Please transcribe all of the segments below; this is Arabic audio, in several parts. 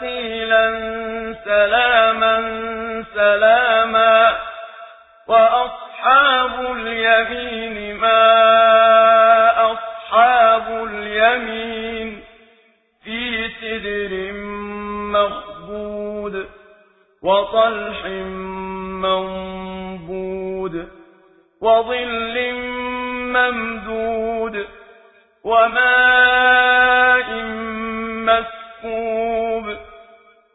قيلا سلاما سلاما. وأصحاب اليمين ما أصحاب اليمين. في سدر مخبود وطلح منبود وظل ممدود وماء مسكوب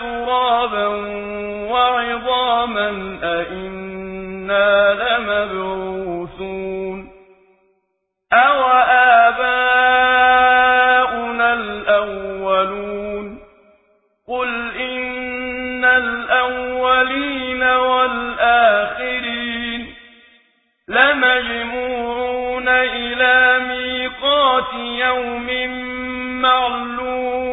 ترابا وعظاما أئنا لمبعوثون أو آباؤنا الأولون قل إن الأولين والآخرين لمجموعون إلى ميقات يوم معلوم